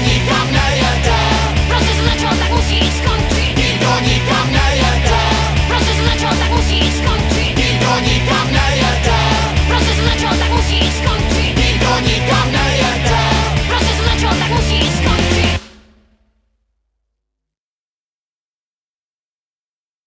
Monica